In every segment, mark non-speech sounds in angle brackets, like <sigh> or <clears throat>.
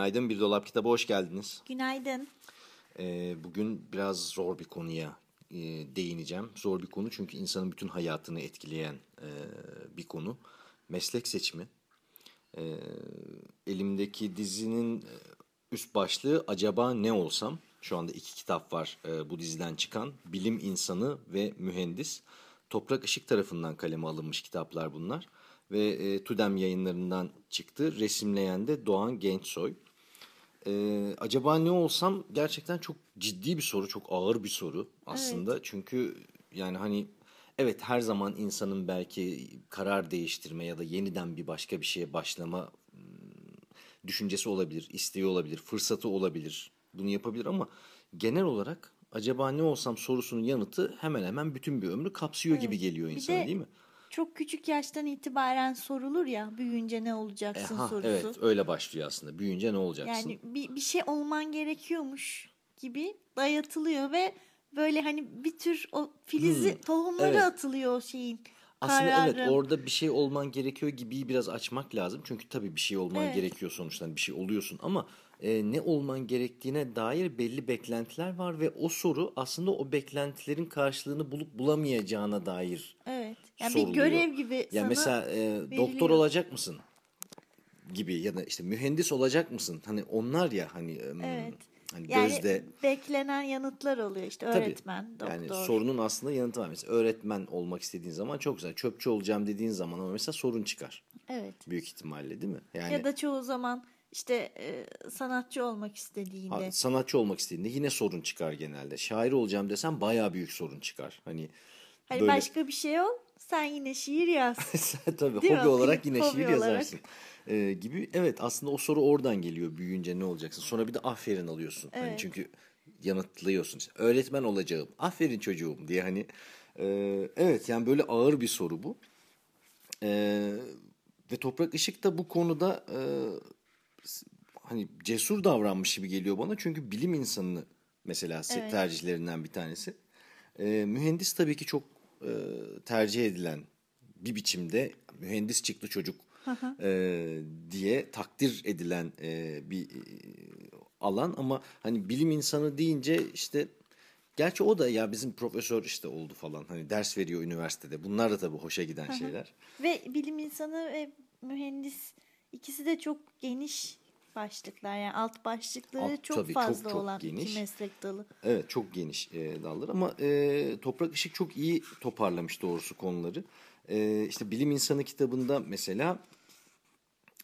Günaydın Bir Dolap Kitabı hoş geldiniz. Günaydın. Ee, bugün biraz zor bir konuya e, değineceğim. Zor bir konu çünkü insanın bütün hayatını etkileyen e, bir konu. Meslek seçimi. E, elimdeki dizinin e, üst başlığı Acaba Ne Olsam? Şu anda iki kitap var e, bu diziden çıkan. Bilim insanı ve mühendis. Toprak Işık tarafından kaleme alınmış kitaplar bunlar. Ve e, Tudem yayınlarından çıktı. Resimleyen de Doğan Gençsoy. Ee, acaba ne olsam gerçekten çok ciddi bir soru, çok ağır bir soru aslında. Çünkü yani hani evet her zaman insanın belki karar değiştirme ya da yeniden bir başka bir şeye başlama düşüncesi olabilir, isteği olabilir, fırsatı olabilir. Bunu yapabilir ama genel olarak acaba ne olsam sorusunun yanıtı hemen hemen bütün bir ömrü kapsıyor gibi geliyor insana de değil mi? Çok küçük yaştan itibaren sorulur ya büyüyünce ne olacaksın E, ha, sorusu. evet öyle başlıyor aslında. Büyüyünce ne olacaksın? Yani bir, bir şey olman gerekiyormuş gibi dayatılıyor ve böyle hani bir tür o filizi tohumları Hmm. evet. atılıyor o şeyin. Aslında kararın. evet orada bir şey olman gerekiyor gibi biraz açmak lazım. Çünkü tabii bir şey olman Evet. gerekiyor sonuçta hani bir şey oluyorsun ama e, ne olman gerektiğine dair belli beklentiler var ve o soru aslında o beklentilerin karşılığını bulup bulamayacağına dair Evet. Yani soruluyor. bir görev gibi Ya sana mesela e, doktor olacak mısın gibi ya da işte mühendis olacak mısın? Hani onlar ya hani Evet. hani yani gözde beklenen yanıtlar oluyor işte Tabii. öğretmen, doktor. Yani sorunun aslında yanıtı var. Mesela öğretmen olmak istediğin zaman çok güzel. Çöpçü olacağım dediğin zaman ama mesela sorun çıkar. Evet. Büyük ihtimalle değil mi? Yani Ya da çoğu zaman işte e, sanatçı olmak istediğinde. ha, sanatçı olmak istediğinde yine sorun çıkar genelde. Şair olacağım desem bayağı büyük sorun çıkar. Hani Hani böyle başka bir şey ol, sen yine şiir yaz. <laughs> Tabii Değil hobi mi? olarak yine Hobi şiir olarak. yazarsın. Ee, gibi evet aslında o soru oradan geliyor büyüyünce ne olacaksın sonra bir de aferin alıyorsun hani Evet. çünkü yanıtlıyorsun işte, öğretmen olacağım aferin çocuğum diye hani e, evet yani böyle ağır bir soru bu Ee, ve Toprak Işık da bu konuda e, hani cesur davranmış gibi geliyor bana çünkü bilim insanını mesela se- Evet. tercihlerinden bir tanesi Ee, mühendis tabii ki çok e, tercih edilen bir biçimde mühendis çıktı çocuk e, diye takdir edilen e, bir e, alan. Ama hani bilim insanı deyince işte gerçi o da ya bizim profesör işte oldu falan. Hani ders veriyor üniversitede. Bunlar da tabii hoşa giden şeyler. Ve bilim insanı ve mühendis ikisi de çok geniş başlıklar. Yani alt başlıkları Alt- çok tabii, çok, fazla çok olan geniş. iki meslek dalı. Evet çok geniş e, dallar ama e, Toprak Işık çok iyi toparlamış doğrusu konuları. E, işte bilim insanı kitabında mesela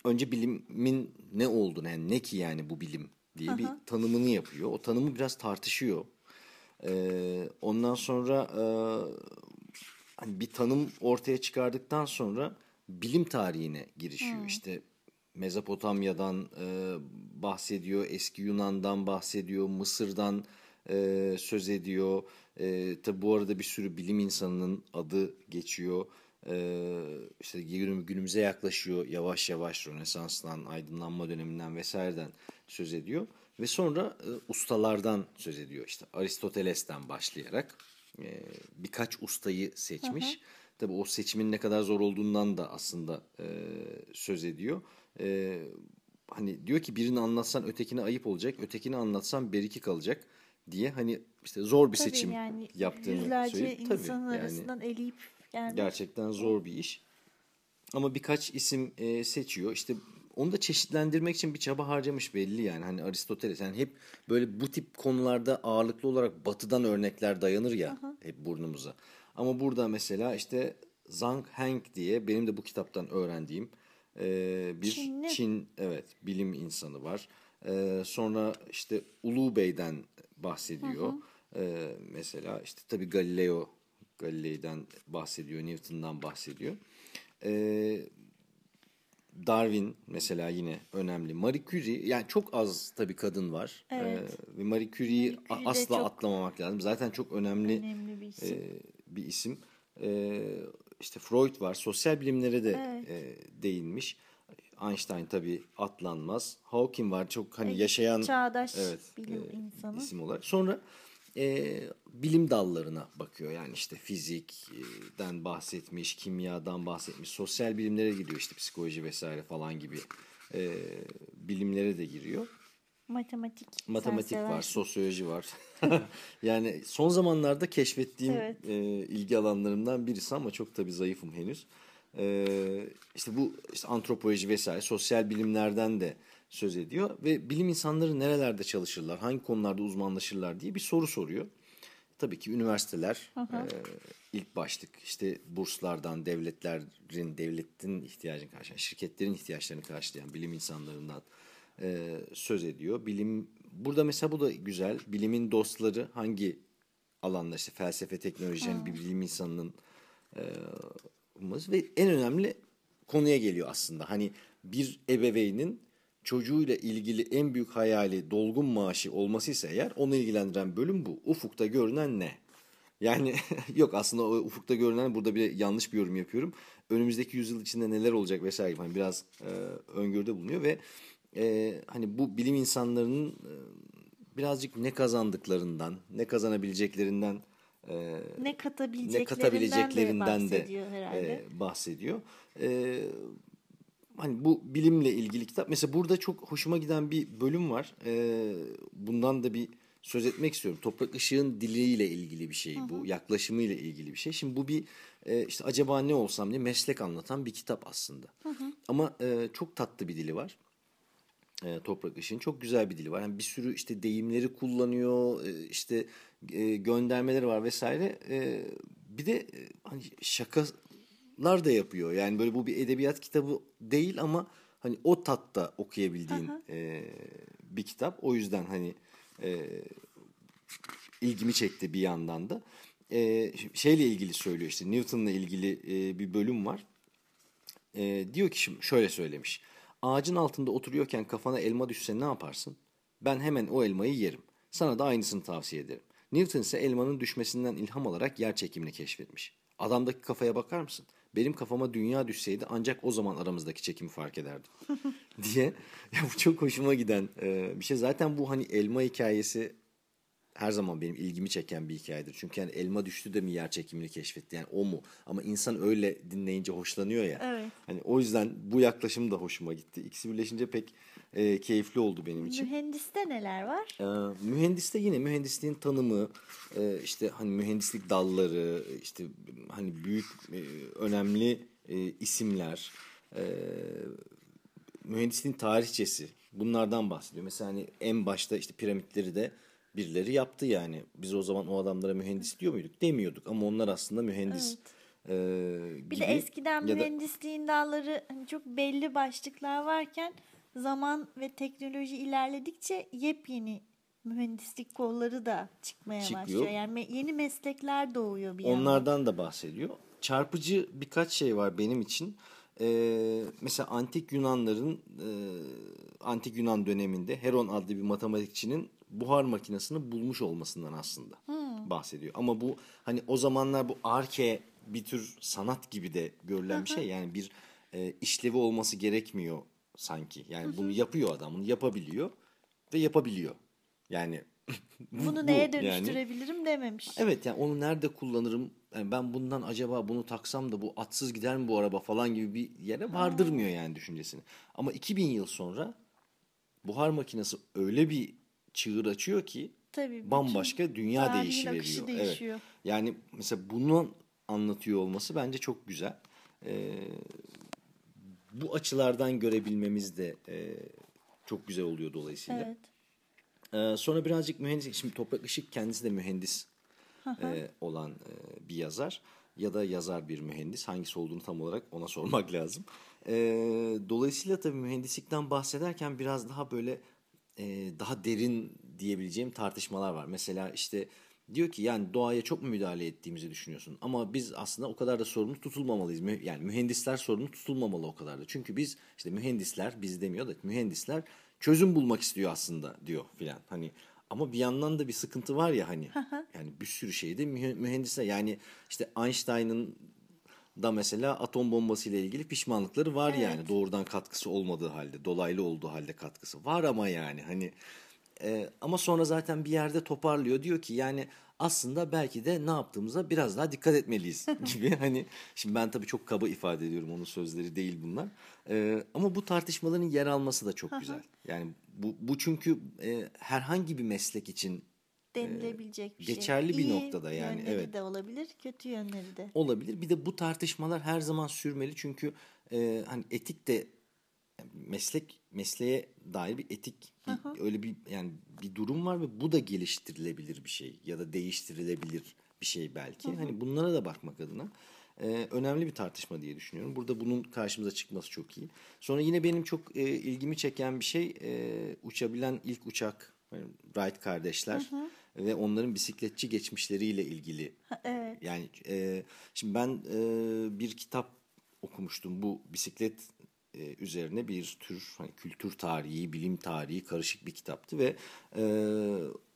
önce bilimin ne olduğunu yani ne ki yani bu bilim diye bir tanımını yapıyor. O tanımı biraz tartışıyor. E, ondan sonra e, hani bir tanım ortaya çıkardıktan sonra bilim tarihine girişiyor. İşte Mezopotamya'dan e, bahsediyor, eski Yunan'dan bahsediyor, Mısır'dan e, söz ediyor. E, tabi bu arada bir sürü bilim insanının adı geçiyor. E, işte günüm- günümüze yaklaşıyor yavaş yavaş Rönesans'tan, aydınlanma döneminden vesaireden söz ediyor. Ve sonra e, ustalardan söz ediyor. İşte Aristoteles'ten başlayarak e, birkaç ustayı seçmiş. Tabii o seçimin ne kadar zor olduğundan da aslında e, söz ediyor. E, hani diyor ki birini anlatsan ötekine ayıp olacak, ötekini anlatsan beriki kalacak diye hani işte zor bir Tabii seçim yani yaptığını yüzlerce söyleyip tabii insanın yani arasından eleyip gelmek. gerçekten zor bir iş. Ama birkaç isim e, seçiyor. İşte onu da çeşitlendirmek için bir çaba harcamış belli yani. Hani Aristoteles yani hep böyle bu tip konularda ağırlıklı olarak batıdan örnekler dayanır ya hep burnumuza. Ama burada mesela işte Zhang Heng diye benim de bu kitaptan öğrendiğim e, bir Çinli. Çin evet bilim insanı var. E, sonra işte Ulu Bey'den bahsediyor. E, mesela işte tabii Galileo Galilei'den bahsediyor, Newton'dan bahsediyor. E, Darwin mesela yine önemli. Marie Curie yani çok az tabii kadın var. Evet. Ee, ve Marie Curie'yi Curie asla çok atlamamak lazım. Zaten çok önemli, Önemli bir isim. e, bir isim. E, işte Freud var. Sosyal bilimlere de Evet. e, değinmiş. Einstein tabii atlanmaz. Hawking var çok hani E, yaşayan çağdaş evet, bilim e, insanı. isim olarak. Sonra e, bilim dallarına bakıyor. Yani işte fizikten bahsetmiş, kimyadan bahsetmiş, sosyal bilimlere gidiyor işte psikoloji vesaire falan gibi e, bilimlere de giriyor. Matematik. Matematik var, sosyoloji var. <laughs> yani son zamanlarda keşfettiğim Evet. e, ilgi alanlarımdan birisi ama çok tabii zayıfım henüz. E, işte bu işte antropoloji vesaire sosyal bilimlerden de söz ediyor ve bilim insanları nerelerde çalışırlar, hangi konularda uzmanlaşırlar diye bir soru soruyor. Tabii ki üniversiteler e, ilk başlık işte burslardan devletlerin devletin ihtiyacını karşılayan şirketlerin ihtiyaçlarını karşılayan bilim insanlarından e, söz ediyor. Bilim burada mesela bu da güzel. Bilimin dostları hangi alanda işte felsefe, teknoloji yani bir bilim insanının e, olması ve en önemli konuya geliyor aslında. Hani bir ebeveynin çocuğuyla ilgili en büyük hayali dolgun maaşı olmasıysa eğer onu ilgilendiren bölüm bu. Ufukta görünen ne? Yani <laughs> yok aslında o ufukta görünen burada bir yanlış bir yorum yapıyorum. Önümüzdeki yüzyıl içinde neler olacak vesaire gibi hani biraz e, öngörüde bulunuyor ve e, hani bu bilim insanlarının e, birazcık ne kazandıklarından, ne kazanabileceklerinden e, Ne katabileceklerinden, ne katabileceklerinden de de bahsediyor herhalde. e, bahsediyor. E, hani bu bilimle ilgili kitap. Mesela burada çok hoşuma giden bir bölüm var. E, bundan da bir söz etmek istiyorum. Toprak ışığın diliyle ilgili bir şey bu. Yaklaşımıyla ilgili bir şey. Şimdi bu bir e, işte acaba ne olsam diye meslek anlatan bir kitap aslında. Ama e, çok tatlı bir dili var e, Toprak Işık'ın çok güzel bir dili var. Yani bir sürü işte deyimleri kullanıyor, e, işte e, göndermeleri var vesaire. E, bir de e, hani şakalar da yapıyor. Yani böyle bu bir edebiyat kitabı değil ama hani o tatta okuyabildiğin e, bir kitap. O yüzden hani e, ilgimi çekti bir yandan da. E, şeyle ilgili söylüyor işte Newton'la ilgili e, bir bölüm var. E, diyor ki şimdi şöyle söylemiş. Ağacın altında oturuyorken kafana elma düşse ne yaparsın? Ben hemen o elmayı yerim. Sana da aynısını tavsiye ederim. Newton ise elmanın düşmesinden ilham alarak yer çekimini keşfetmiş. Adamdaki kafaya bakar mısın? Benim kafama dünya düşseydi ancak o zaman aramızdaki çekimi fark ederdim. <laughs> diye. Ya bu çok hoşuma giden e, bir şey. Zaten bu hani elma hikayesi her zaman benim ilgimi çeken bir hikayedir. Çünkü yani elma düştü de mi yer çekimini keşfetti? Yani o mu? Ama insan öyle dinleyince hoşlanıyor ya. Evet. Hani o yüzden bu yaklaşım da hoşuma gitti. İkisi birleşince pek e, keyifli oldu benim için. Mühendiste neler var? Ee, mühendiste yine mühendisliğin tanımı, e, işte hani mühendislik dalları, işte hani büyük e, önemli e, isimler, e, mühendisliğin tarihçesi bunlardan bahsediyor. Mesela hani en başta işte piramitleri de birileri yaptı yani. Biz o zaman o adamlara mühendis diyor muyduk? Demiyorduk ama onlar aslında mühendis. e, Bir gibi. de eskiden Ya da- mühendisliğin dalları hani çok belli başlıklar varken zaman ve teknoloji ilerledikçe yepyeni mühendislik kolları da çıkmaya Çıkıyor. başlıyor. Yani me- yeni meslekler doğuyor bir yandan. Onlardan da bahsediyor. Çarpıcı birkaç şey var benim için. Ee, mesela antik Yunanların e, antik Yunan döneminde Heron adlı bir matematikçinin buhar makinesini bulmuş olmasından aslında bahsediyor. Ama bu hani o zamanlar bu arke bir tür sanat gibi de görülen bir şey. Yani bir e, işlevi olması gerekmiyor sanki. Yani bunu yapıyor adam, bunu yapabiliyor ve yapabiliyor. Yani <laughs> bu- Bunu bu neye yani. dönüştürebilirim dememiş. Evet yani onu nerede kullanırım? Yani ben bundan acaba bunu taksam da bu atsız gider mi bu araba falan gibi bir yere vardırmıyor yani düşüncesini. Ama 2000 yıl sonra buhar makinesi öyle bir çığır açıyor ki Tabii, bambaşka dünya tarihin değişiveriyor. akışı Evet. değişiyor. Yani mesela bunu anlatıyor olması bence çok güzel. Ee, bu açılardan görebilmemiz de e, çok güzel oluyor dolayısıyla. Evet. Ee, sonra birazcık mühendis, şimdi Toprak Işık kendisi de mühendis e, olan e, bir yazar ya da yazar bir mühendis. Hangisi olduğunu tam olarak ona <laughs> sormak lazım. E, dolayısıyla tabii mühendislikten bahsederken biraz daha böyle e, daha derin diyebileceğim tartışmalar var. Mesela işte Diyor ki yani doğaya çok mu müdahale ettiğimizi düşünüyorsun? Ama biz aslında o kadar da sorumlu tutulmamalıyız. Yani mühendisler sorumlu tutulmamalı o kadar da. Çünkü biz işte mühendisler biz demiyor da mühendisler çözüm bulmak istiyor aslında diyor filan. Hani ama bir yandan da bir sıkıntı var ya hani yani bir sürü şeyde mühe- mühendisler yani işte Einstein'ın da mesela atom bombası ile ilgili pişmanlıkları var yani. Doğrudan katkısı olmadığı halde dolaylı olduğu halde katkısı var ama yani hani e, ama sonra zaten bir yerde toparlıyor. Diyor ki yani aslında belki de ne yaptığımıza biraz daha dikkat etmeliyiz <laughs> gibi. Hani şimdi ben tabii çok kaba ifade ediyorum onun sözleri değil bunlar. E, ama bu tartışmaların yer alması da çok güzel. Yani bu, bu çünkü e, herhangi bir meslek için Denilebilecek bir şey. geçerli bir İyi noktada yani, yönleri evet. de olabilir, kötü yönleri de. olabilir. Bir de bu tartışmalar her zaman sürmeli çünkü e, hani etik de meslek mesleğe dair bir etik bir- öyle bir yani bir durum var ve bu da geliştirilebilir bir şey ya da değiştirilebilir bir şey belki. Hani bunlara da bakmak adına e, önemli bir tartışma diye düşünüyorum. Burada bunun karşımıza çıkması çok iyi. Sonra yine benim çok e, ilgimi çeken bir şey e, uçabilen ilk uçak yani Wright kardeşler ve onların bisikletçi geçmişleriyle ilgili. Evet. yani e, şimdi ben e, bir kitap okumuştum. Bu bisiklet e, üzerine bir tür hani kültür tarihi, bilim tarihi karışık bir kitaptı ve e,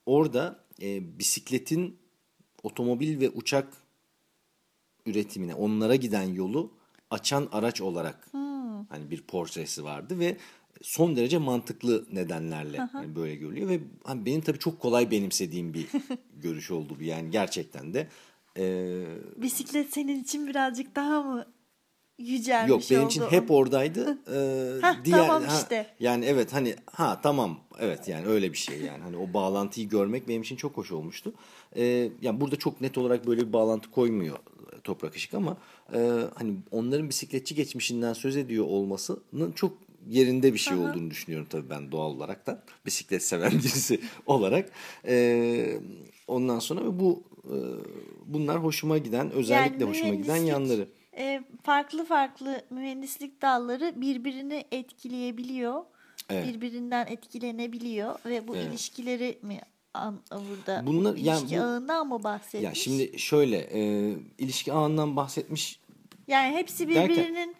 orada e, bisikletin otomobil ve uçak üretimine, onlara giden yolu açan araç olarak hani bir portresi vardı ve son derece mantıklı nedenlerle hani böyle görülüyor ve hani benim tabii çok kolay benimsediğim bir <laughs> görüş oldu bu yani gerçekten de e, Bisiklet senin için birazcık daha mı yücelmiş Yok benim için oldu? hep oradaydı. Ee, Hah, tamam işte. yani evet hani ha tamam evet yani öyle bir şey yani hani o bağlantıyı görmek benim için çok hoş olmuştu. Ee, yani burada çok net olarak böyle bir bağlantı koymuyor Toprak Işık ama e, hani onların bisikletçi geçmişinden söz ediyor olmasının çok yerinde bir şey olduğunu düşünüyorum tabii ben doğal olarak da bisiklet seven <laughs> birisi olarak. Ee, ondan sonra bu e, bunlar hoşuma giden özellikle hoşuma giden yanları. e, farklı farklı mühendislik dalları birbirini etkileyebiliyor. Evet. Birbirinden etkilenebiliyor ve bu ilişkileri mi an, burada Bunlar- ilişki yani bu- ağından mı bahsetmiş? Ya şimdi şöyle e, ilişki ağından bahsetmiş. yani hepsi derken- birbirinin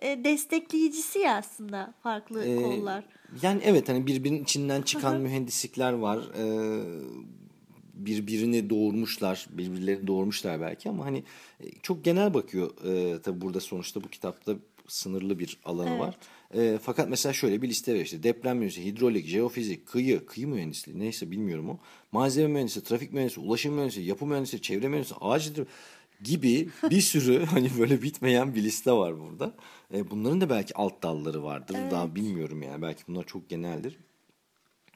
e, destekleyicisi ya aslında farklı e, kollar. Yani evet hani birbirinin içinden çıkan mühendislikler var. E, birbirini doğurmuşlar, birbirlerini doğurmuşlar belki ama hani e, çok genel bakıyor. E, tabii burada sonuçta bu kitapta sınırlı bir alanı var. E, fakat mesela şöyle bir liste var işte deprem mühendisliği, hidrolik, jeofizik, kıyı, kıyı mühendisliği neyse bilmiyorum o. Malzeme mühendisliği, trafik mühendisliği, ulaşım mühendisliği, yapı mühendisliği, çevre mühendisliği, ağaç gibi bir sürü <laughs> hani böyle bitmeyen bir liste var burada. E, bunların da belki alt dalları vardır. Daha bilmiyorum yani. Belki bunlar çok geneldir.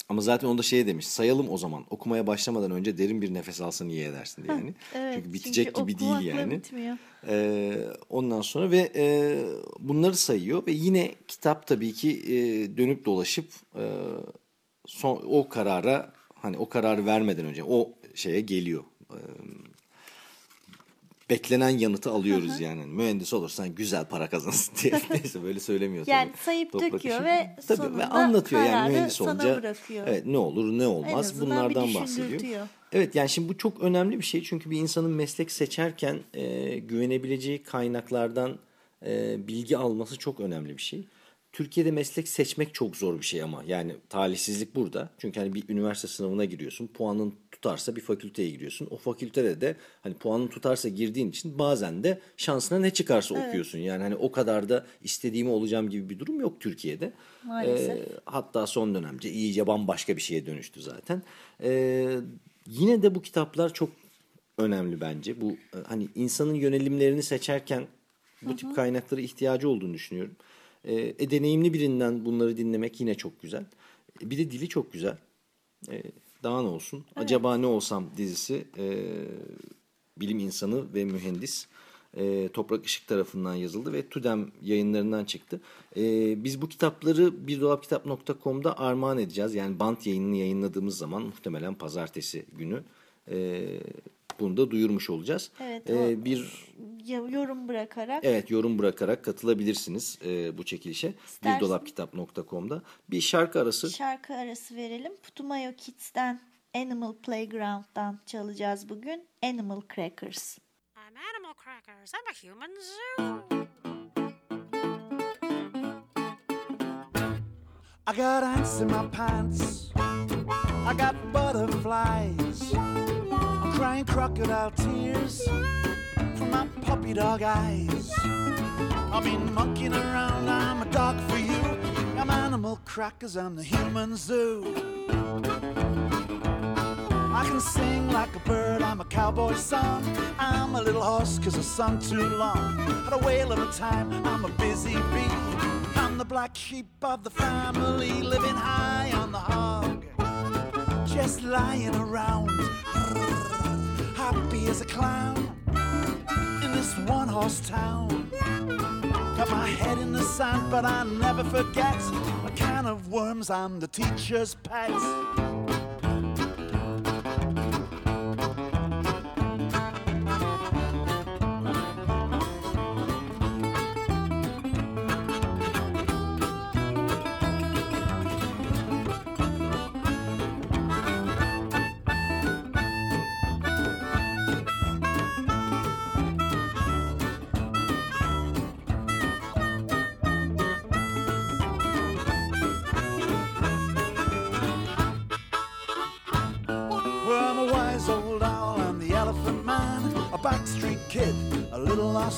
Ama zaten onda şey demiş. Sayalım o zaman. Okumaya başlamadan önce derin bir nefes alsın iyi edersin diye yani. Evet, çünkü bitecek çünkü gibi değil yani. bitmiyor. Ee, ondan sonra ve e, bunları sayıyor ve yine kitap tabii ki e, dönüp dolaşıp e, son o karara hani o kararı vermeden önce o şeye geliyor. Ee, beklenen yanıtı alıyoruz yani. Hani Mühendis olursan güzel para kazanırsın <laughs> diye. <laughs> Neyse böyle söylemiyor. Yani tabii. sayıp Toprak döküyor işi. ve Tabii, sonunda ve anlatıyor yani mühendis olunca. bırakıyor. Evet ne olur ne olmaz bunlardan bahsediyor. Evet yani şimdi bu çok önemli bir şey çünkü bir insanın meslek seçerken e, güvenebileceği kaynaklardan e, bilgi alması çok önemli bir şey. Türkiye'de meslek seçmek çok zor bir şey ama yani talihsizlik burada. Çünkü hani bir üniversite sınavına giriyorsun. Puanın tutarsa bir fakülteye giriyorsun. O fakültede de hani puanın tutarsa girdiğin için bazen de şansına ne çıkarsa okuyorsun. Yani hani o kadar da istediğimi olacağım gibi bir durum yok Türkiye'de. Maalesef. Ee, hatta son dönemde iyice bambaşka bir şeye dönüştü zaten. Ee, yine de bu kitaplar çok önemli bence. Bu e, hani insanın yönelimlerini seçerken bu tip kaynaklara ihtiyacı olduğunu düşünüyorum. Ee, e, deneyimli birinden bunları dinlemek yine çok güzel. E, Bir de dili çok güzel. Ee, daha ne olsun? Acaba ne olsam dizisi e, bilim insanı ve mühendis e, Toprak Işık tarafından yazıldı ve TÜDEM yayınlarından çıktı. E, biz bu kitapları birdolapkitap.com'da armağan edeceğiz. Yani bant yayınını yayınladığımız zaman muhtemelen pazartesi günü e, bunu da duyurmuş olacağız. Evet, E, o- bir yorum bırakarak Evet yorum bırakarak katılabilirsiniz e, bu çekilişe. İstersin. Birdolapkitap.com'da. Bir şarkı arası. şarkı arası verelim. Putumayo Kids'ten Animal Playground'dan çalacağız bugün. Animal Crackers. I'm Animal Crackers. I'm a human zoo. I got ants in my pants. I got butterflies. Crying crocodile tears from my puppy dog eyes. I've been monkeying around, I'm a dog for you. I'm animal crackers, I'm the human zoo. I can sing like a bird, I'm a cowboy song. I'm a little horse cause I sung too long. Had a whale of a time, I'm a busy bee. I'm the black sheep of the family, living high on the hog. Just lying around, happy as a clown in this one horse town. Got my head in the sand, but I never forget. A can of worms, I'm the teacher's pet.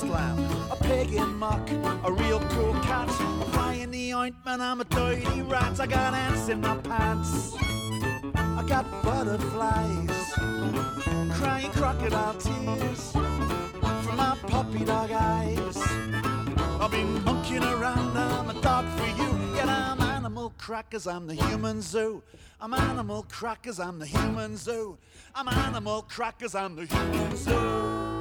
Lost lamb, a pig in muck, a real cool cat, a fly in the ointment, I'm a dirty rat, I got ants in my pants, I got butterflies, crying crocodile tears from my puppy dog eyes. I've been monkeying around, I'm a dog for you. Yet I'm animal crackers, I'm the human zoo. I'm animal crackers, I'm the human zoo. I'm animal crackers, I'm the human zoo.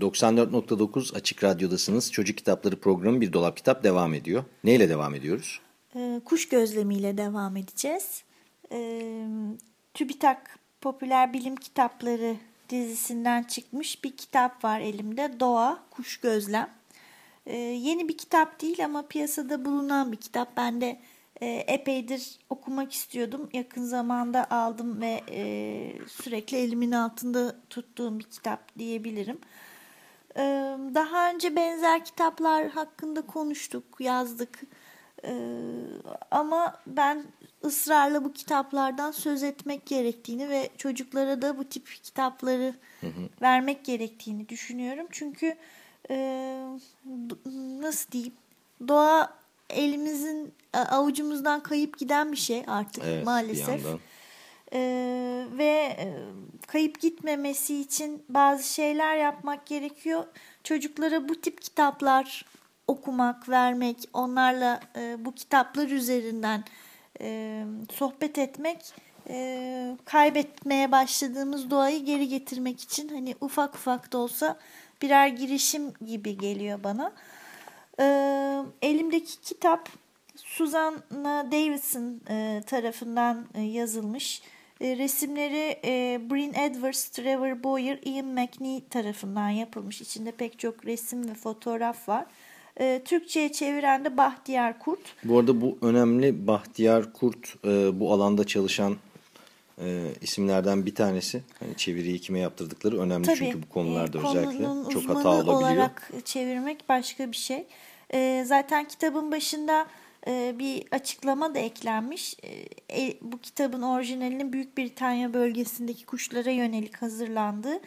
94.9 Açık Radyo'dasınız. Çocuk Kitapları programı Bir Dolap Kitap devam ediyor. Neyle devam ediyoruz? Ee, kuş gözlemiyle devam edeceğiz. Ee, TÜBİTAK Popüler Bilim Kitapları dizisinden çıkmış bir kitap var elimde. Doğa, Kuş Gözlem. Ee, yeni bir kitap değil ama piyasada bulunan bir kitap. Ben de e, epeydir okumak istiyordum. Yakın zamanda aldım ve e, sürekli elimin altında tuttuğum bir kitap diyebilirim. Daha önce benzer kitaplar hakkında konuştuk, yazdık. Ama ben ısrarla bu kitaplardan söz etmek gerektiğini ve çocuklara da bu tip kitapları vermek gerektiğini düşünüyorum. Çünkü nasıl diyeyim doğa elimizin avucumuzdan kayıp giden bir şey artık Evet, bir maalesef. yandan. Ee, ve e, kayıp gitmemesi için bazı şeyler yapmak gerekiyor. Çocuklara bu tip kitaplar okumak, vermek, onlarla e, bu kitaplar üzerinden e, sohbet etmek, e, kaybetmeye başladığımız doğayı geri getirmek için hani ufak ufak da olsa birer girişim gibi geliyor bana. Ee, elimdeki kitap Susanna Davidson e, tarafından e, yazılmış. E, resimleri e, Bryn Edwards, Trevor Boyer, Ian McNee tarafından yapılmış. İçinde pek çok resim ve fotoğraf var. E, Türkçe'ye çeviren de Bahtiyar Kurt. Bu arada bu önemli Bahtiyar Kurt e, bu alanda çalışan e, isimlerden bir tanesi. Hani çeviriyi kime yaptırdıkları önemli Tabii, çünkü bu konularda e, özellikle çok hata olabiliyor. olarak çevirmek başka bir şey. E, zaten kitabın başında bir açıklama da eklenmiş. E, e, bu kitabın orijinalinin Büyük Britanya bölgesindeki kuşlara yönelik hazırlandığı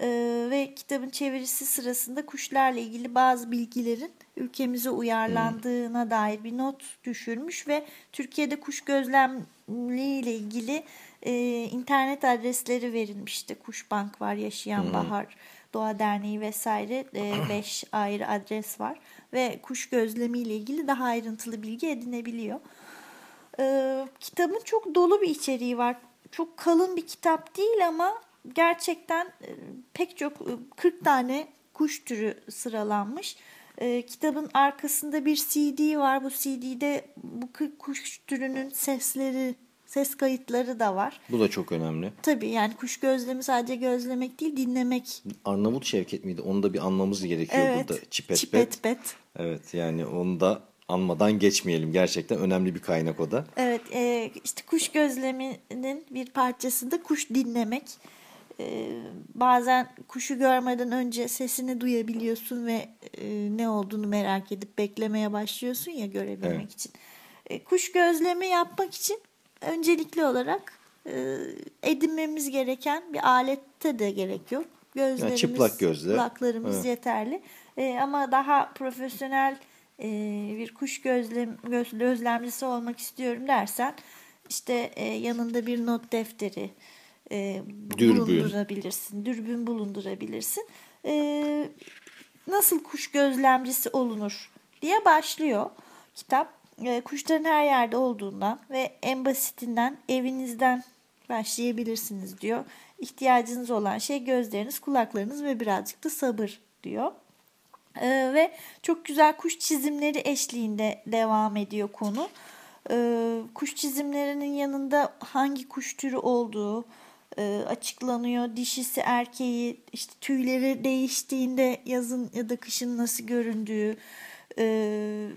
e, ve kitabın çevirisi sırasında kuşlarla ilgili bazı bilgilerin ülkemize uyarlandığına dair bir not düşürmüş ve Türkiye'de kuş gözlemliğiyle ilgili e, internet adresleri verilmişti. Kuşbank var, Yaşayan Bahar, Doğa Derneği vesaire <clears throat> 5 ayrı adres var ve kuş gözlemiyle ilgili daha ayrıntılı bilgi edinebiliyor. Ee, kitabın çok dolu bir içeriği var. Çok kalın bir kitap değil ama gerçekten e, pek çok e, 40 tane kuş türü sıralanmış. Ee, kitabın arkasında bir CD var. Bu CD'de bu 40 kuş türünün sesleri, ses kayıtları da var. Bu da çok önemli. Tabii yani kuş gözlemi sadece gözlemek değil dinlemek. Arnavut Şevket miydi? Onu da bir anmamız gerekiyor Evet. burada. Çipet Çipet pet. pet. Evet yani onu da anmadan geçmeyelim. Gerçekten önemli bir kaynak o da. Evet, e, işte kuş gözleminin bir parçası da kuş dinlemek. E, bazen kuşu görmeden önce sesini duyabiliyorsun ve e, ne olduğunu merak edip beklemeye başlıyorsun ya görebilmek Evet. için. E, kuş gözlemi yapmak için öncelikli olarak e, edinmemiz gereken bir alette de gerek yok. Gözlerimiz, çıplak gözle. kulaklarımız Evet. yeterli. E, ama daha profesyonel e, bir kuş gözlem göz, gözlemcisi olmak istiyorum dersen işte e, yanında bir not defteri e, Dürbün. bulundurabilirsin. Dürbün bulundurabilirsin. E, nasıl kuş gözlemcisi olunur diye başlıyor kitap. E, kuşların her yerde olduğundan ve en basitinden evinizden başlayabilirsiniz diyor. İhtiyacınız olan şey gözleriniz, kulaklarınız ve birazcık da sabır diyor. Ee, ve çok güzel kuş çizimleri eşliğinde devam ediyor konu. Ee, kuş çizimlerinin yanında hangi kuş türü olduğu e, açıklanıyor. Dişisi, erkeği, işte tüyleri değiştiğinde yazın ya da kışın nasıl göründüğü, e,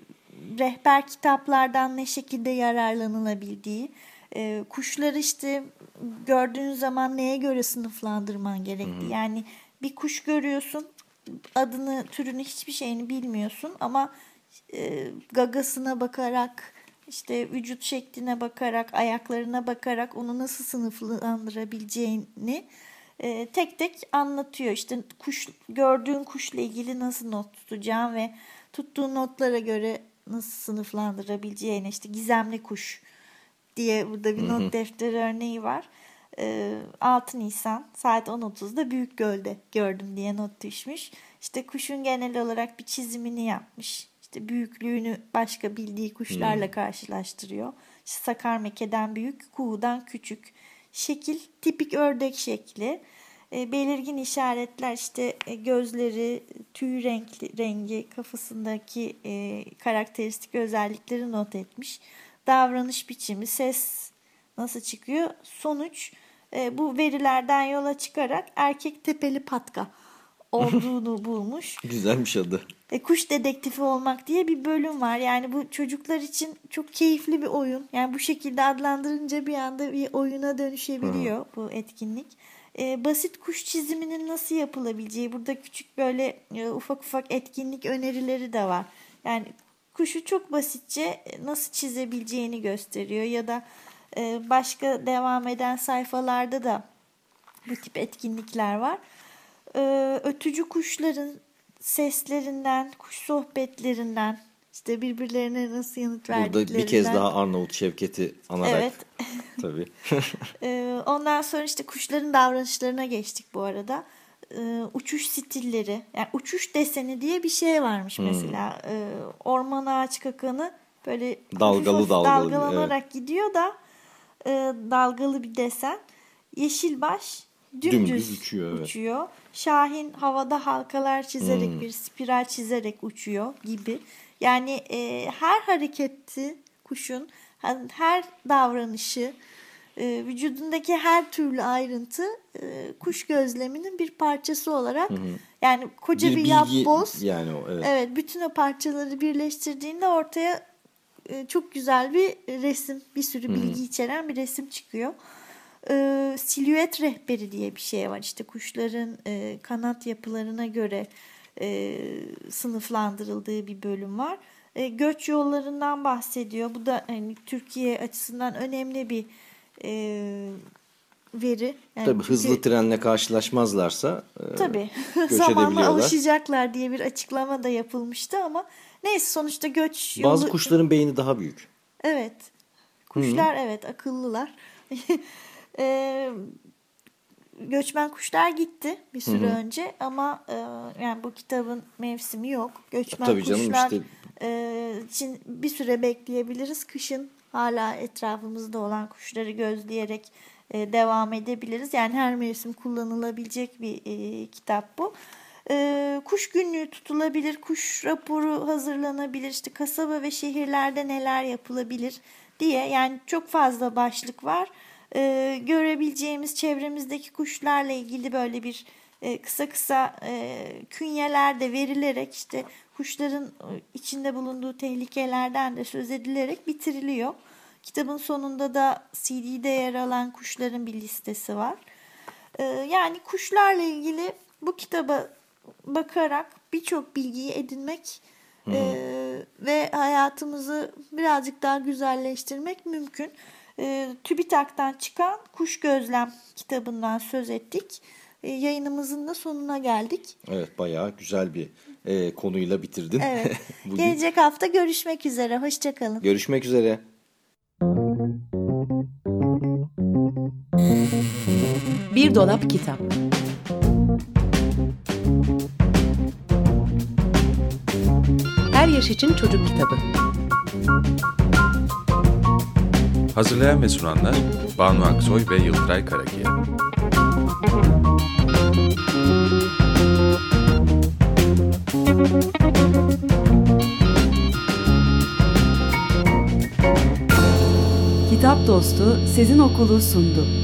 rehber kitaplardan ne şekilde yararlanılabildiği, e, kuşları işte gördüğün zaman neye göre sınıflandırman gerektiği. Yani bir kuş görüyorsun, adını, türünü, hiçbir şeyini bilmiyorsun ama e, gagasına bakarak, işte vücut şekline bakarak, ayaklarına bakarak onu nasıl sınıflandırabileceğini e, tek tek anlatıyor. İşte kuş gördüğün kuşla ilgili nasıl not tutacağım ve tuttuğun notlara göre nasıl sınıflandırabileceğini işte gizemli kuş diye burada bir not defteri örneği var. Ee, 6 Nisan saat 10.30'da Büyük Göl'de gördüm diye not düşmüş. İşte kuşun genel olarak bir çizimini yapmış. İşte büyüklüğünü başka bildiği kuşlarla karşılaştırıyor. İşte sakar mekeden büyük, kuğudan küçük. Şekil tipik ördek şekli. E, belirgin işaretler işte e, gözleri, tüy renkli, rengi, kafasındaki e, karakteristik özellikleri not etmiş. Davranış biçimi, ses nasıl çıkıyor? Sonuç e, bu verilerden yola çıkarak erkek tepeli patka <laughs> olduğunu bulmuş. Güzelmiş adı. E, kuş dedektifi olmak diye bir bölüm var. Yani bu çocuklar için çok keyifli bir oyun. Yani bu şekilde adlandırınca bir anda bir oyuna dönüşebiliyor bu etkinlik. E, basit kuş çiziminin nasıl yapılabileceği burada küçük böyle e, ufak ufak etkinlik önerileri de var. Yani kuşu çok basitçe e, nasıl çizebileceğini gösteriyor ya da e, başka devam eden sayfalarda da bu tip etkinlikler var. Ee, ötücü kuşların seslerinden, kuş sohbetlerinden, işte birbirlerine nasıl yanıt verdiklerinden. Burada bir kez daha Arnavut Şevket'i anarak. Evet. <laughs> Tabii. <laughs> Ee, ondan sonra işte kuşların davranışlarına geçtik bu arada. Ee, uçuş stilleri, yani uçuş deseni diye bir şey varmış Hmm. mesela. Ee, orman ağaç kakanı böyle Dalgalı dalgalı, dalgalanarak gidiyor da e, dalgalı bir desen. Yeşilbaş dümdüz, Dümdüz uçuyor, evet. uçuyor. Şahin havada halkalar çizerek Hmm. bir spiral çizerek uçuyor gibi. Yani e, her hareketi kuşun her davranışı e, vücudundaki her türlü ayrıntı e, kuş gözleminin bir parçası olarak yani koca bir, bir yapboz yani o evet. evet bütün o parçaları birleştirdiğinde ortaya e, çok güzel bir resim bir sürü bilgi içeren bir resim çıkıyor. E, silüet rehberi diye bir şey var işte kuşların e, kanat yapılarına göre e, sınıflandırıldığı bir bölüm var. E, göç yollarından bahsediyor. Bu da hani Türkiye açısından önemli bir e, veri. Yani Tabii çünkü- hızlı trenle karşılaşmazlarsa e, Tabii. <laughs> göç Zamanla alışacaklar diye bir açıklama da yapılmıştı ama neyse sonuçta göç yolu... Bazı kuşların beyni daha büyük. Evet. Kuşlar evet akıllılar. Eee, <laughs> göçmen kuşlar gitti bir süre önce ama e, yani bu kitabın mevsimi yok. Göçmen Tabii canım kuşlar işte- e, için bir süre bekleyebiliriz. Kışın hala etrafımızda olan kuşları gözleyerek e, devam edebiliriz. Yani her mevsim kullanılabilecek bir e, kitap bu. E, kuş günlüğü tutulabilir, kuş raporu hazırlanabilir, işte kasaba ve şehirlerde neler yapılabilir diye yani çok fazla başlık var. E, görebileceğimiz çevremizdeki kuşlarla ilgili böyle bir e, kısa kısa e, künyeler de verilerek işte kuşların e, içinde bulunduğu tehlikelerden de söz edilerek bitiriliyor. Kitabın sonunda da CD'de yer alan kuşların bir listesi var. E, yani kuşlarla ilgili bu kitaba bakarak birçok bilgiyi edinmek e, ve hayatımızı birazcık daha güzelleştirmek mümkün. E, TÜBİTAK'tan çıkan Kuş Gözlem kitabından söz ettik. E, yayınımızın da sonuna geldik. Evet bayağı güzel bir e, konuyla bitirdin. Evet. <laughs> Gelecek hafta görüşmek üzere. Hoşçakalın. Görüşmek üzere. Bir dolap kitap. Her yaş için çocuk kitabı. Hazırlayan ve sunanlar Banu Aksoy ve Yıldıray Karakiya. Kitap Dostu Sezin Okulu sundu.